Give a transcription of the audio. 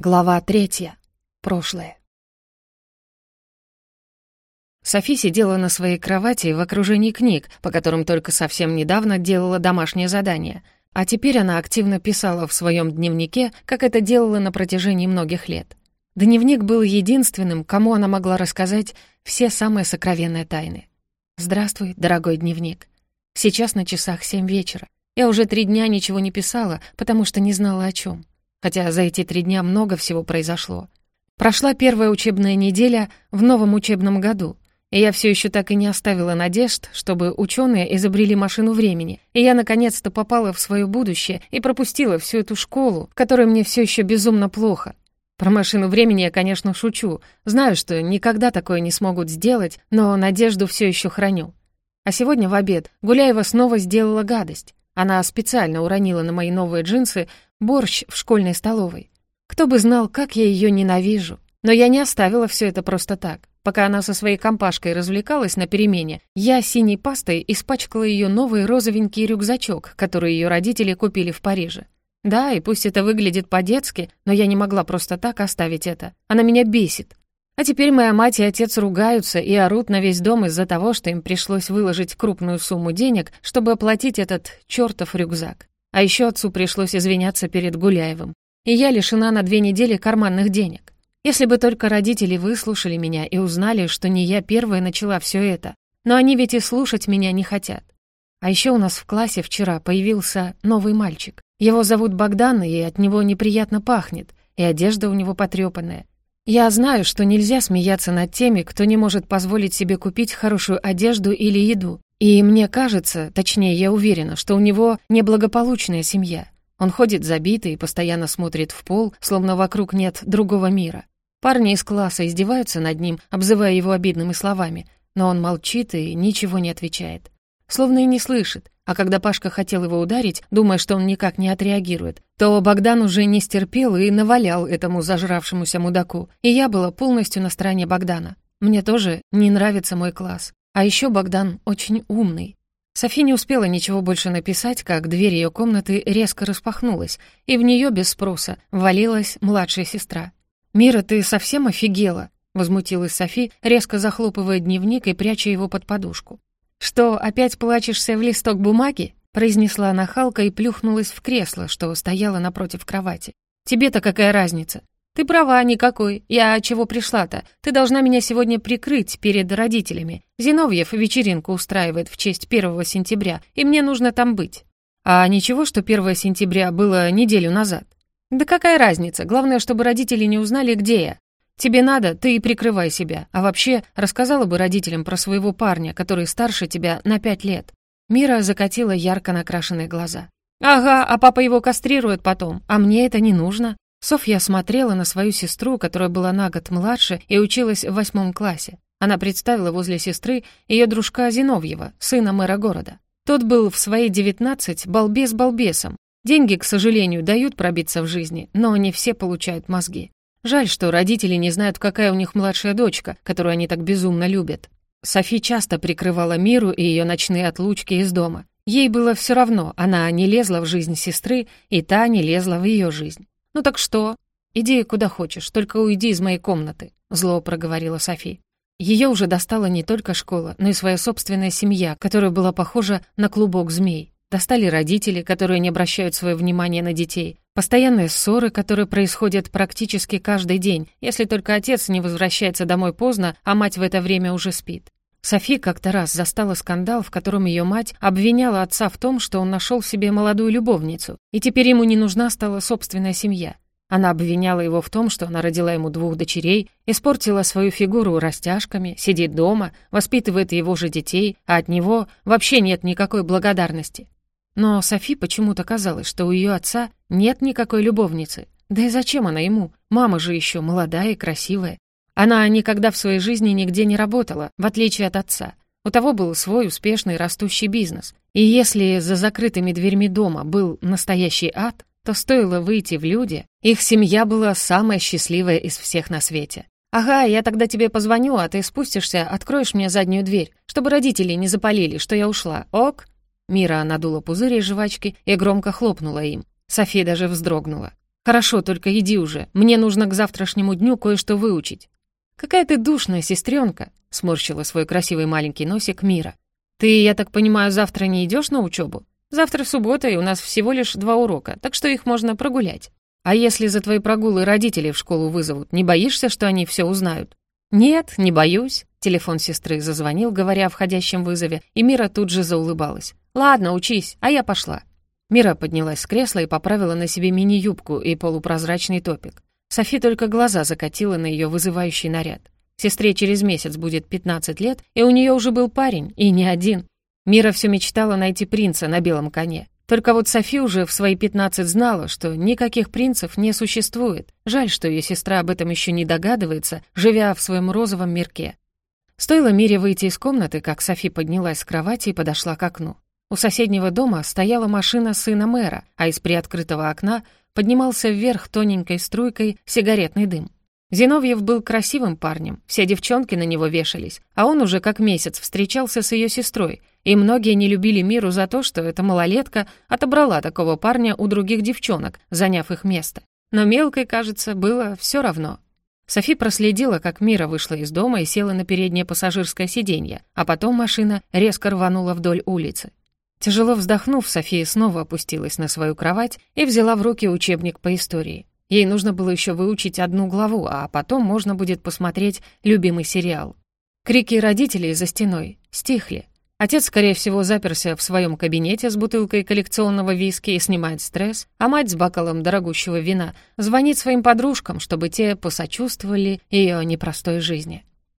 Глава третья. Прошлое. Софи сидела на своей кровати в окружении книг, по которым только совсем недавно делала домашнее задание, а теперь она активно писала в своем дневнике, как это делала на протяжении многих лет. Дневник был единственным, кому она могла рассказать все самые сокровенные тайны. «Здравствуй, дорогой дневник. Сейчас на часах семь вечера. Я уже три дня ничего не писала, потому что не знала о чем хотя за эти три дня много всего произошло. Прошла первая учебная неделя в новом учебном году, и я все еще так и не оставила надежд, чтобы ученые изобрели машину времени, и я наконец-то попала в свое будущее и пропустила всю эту школу, в которой мне все еще безумно плохо. Про машину времени я, конечно, шучу. Знаю, что никогда такое не смогут сделать, но надежду все еще храню. А сегодня в обед Гуляева снова сделала гадость. Она специально уронила на мои новые джинсы борщ в школьной столовой. Кто бы знал, как я ее ненавижу. Но я не оставила все это просто так. Пока она со своей компашкой развлекалась на перемене, я синей пастой испачкала ее новый розовенький рюкзачок, который ее родители купили в Париже. Да, и пусть это выглядит по-детски, но я не могла просто так оставить это. Она меня бесит. А теперь моя мать и отец ругаются и орут на весь дом из-за того, что им пришлось выложить крупную сумму денег, чтобы оплатить этот чертов рюкзак. А еще отцу пришлось извиняться перед Гуляевым. И я лишена на две недели карманных денег. Если бы только родители выслушали меня и узнали, что не я первая начала все это. Но они ведь и слушать меня не хотят. А еще у нас в классе вчера появился новый мальчик. Его зовут Богдан, и от него неприятно пахнет, и одежда у него потрепанная. Я знаю, что нельзя смеяться над теми, кто не может позволить себе купить хорошую одежду или еду. И мне кажется, точнее, я уверена, что у него неблагополучная семья. Он ходит забитый и постоянно смотрит в пол, словно вокруг нет другого мира. Парни из класса издеваются над ним, обзывая его обидными словами, но он молчит и ничего не отвечает. Словно и не слышит, а когда Пашка хотел его ударить, думая, что он никак не отреагирует, то Богдан уже не стерпел и навалял этому зажравшемуся мудаку, и я была полностью на стороне Богдана. Мне тоже не нравится мой класс. А еще Богдан очень умный. Софи не успела ничего больше написать, как дверь ее комнаты резко распахнулась, и в нее без спроса ввалилась младшая сестра. «Мира, ты совсем офигела?» — возмутилась Софи, резко захлопывая дневник и пряча его под подушку. «Что, опять плачешься в листок бумаги?» произнесла нахалка и плюхнулась в кресло, что стояло напротив кровати. «Тебе-то какая разница? Ты права, никакой. Я чего пришла-то? Ты должна меня сегодня прикрыть перед родителями. Зиновьев вечеринку устраивает в честь 1 сентября, и мне нужно там быть. А ничего, что 1 сентября было неделю назад? Да какая разница? Главное, чтобы родители не узнали, где я. Тебе надо, ты и прикрывай себя. А вообще, рассказала бы родителям про своего парня, который старше тебя на пять лет». Мира закатила ярко накрашенные глаза. «Ага, а папа его кастрирует потом, а мне это не нужно». Софья смотрела на свою сестру, которая была на год младше и училась в восьмом классе. Она представила возле сестры ее дружка Зиновьева, сына мэра города. Тот был в свои девятнадцать балбес балбесом. Деньги, к сожалению, дают пробиться в жизни, но не все получают мозги. Жаль, что родители не знают, какая у них младшая дочка, которую они так безумно любят. Софи часто прикрывала Миру и ее ночные отлучки из дома. Ей было все равно, она не лезла в жизнь сестры, и та не лезла в ее жизнь. «Ну так что? Иди куда хочешь, только уйди из моей комнаты», — зло проговорила Софи. Ее уже достала не только школа, но и своя собственная семья, которая была похожа на клубок змей. Достали родители, которые не обращают свое внимание на детей. Постоянные ссоры, которые происходят практически каждый день, если только отец не возвращается домой поздно, а мать в это время уже спит. Софи как-то раз застала скандал, в котором ее мать обвиняла отца в том, что он нашел себе молодую любовницу, и теперь ему не нужна стала собственная семья. Она обвиняла его в том, что она родила ему двух дочерей, испортила свою фигуру растяжками, сидит дома, воспитывает его же детей, а от него вообще нет никакой благодарности. Но Софи почему-то казалось, что у ее отца нет никакой любовницы. Да и зачем она ему? Мама же еще молодая и красивая. Она никогда в своей жизни нигде не работала, в отличие от отца. У того был свой успешный растущий бизнес. И если за закрытыми дверьми дома был настоящий ад, то стоило выйти в люди, их семья была самая счастливая из всех на свете. «Ага, я тогда тебе позвоню, а ты спустишься, откроешь мне заднюю дверь, чтобы родители не запалили, что я ушла, ок?» Мира надула пузырь из жвачки и громко хлопнула им. София даже вздрогнула. «Хорошо, только иди уже. Мне нужно к завтрашнему дню кое-что выучить». «Какая ты душная сестренка, сморщила свой красивый маленький носик Мира. «Ты, я так понимаю, завтра не идешь на учебу? Завтра суббота, и у нас всего лишь два урока, так что их можно прогулять. А если за твои прогулы родители в школу вызовут, не боишься, что они все узнают?» «Нет, не боюсь», — телефон сестры зазвонил, говоря о входящем вызове, и Мира тут же заулыбалась. «Ладно, учись, а я пошла». Мира поднялась с кресла и поправила на себе мини-юбку и полупрозрачный топик. Софи только глаза закатила на ее вызывающий наряд. Сестре через месяц будет 15 лет, и у нее уже был парень, и не один. Мира все мечтала найти принца на белом коне. Только вот Софи уже в свои 15 знала, что никаких принцев не существует. Жаль, что ее сестра об этом еще не догадывается, живя в своем розовом мирке. Стоило Мире выйти из комнаты, как Софи поднялась с кровати и подошла к окну. У соседнего дома стояла машина сына мэра, а из приоткрытого окна поднимался вверх тоненькой струйкой сигаретный дым. Зиновьев был красивым парнем, все девчонки на него вешались, а он уже как месяц встречался с ее сестрой, и многие не любили Миру за то, что эта малолетка отобрала такого парня у других девчонок, заняв их место. Но мелкой, кажется, было все равно. Софи проследила, как Мира вышла из дома и села на переднее пассажирское сиденье, а потом машина резко рванула вдоль улицы. Тяжело вздохнув, София снова опустилась на свою кровать и взяла в руки учебник по истории. Ей нужно было еще выучить одну главу, а потом можно будет посмотреть любимый сериал. Крики родителей за стеной стихли. Отец, скорее всего, заперся в своем кабинете с бутылкой коллекционного виски и снимает стресс, а мать с бокалом дорогущего вина звонит своим подружкам, чтобы те посочувствовали ее непростой жизни.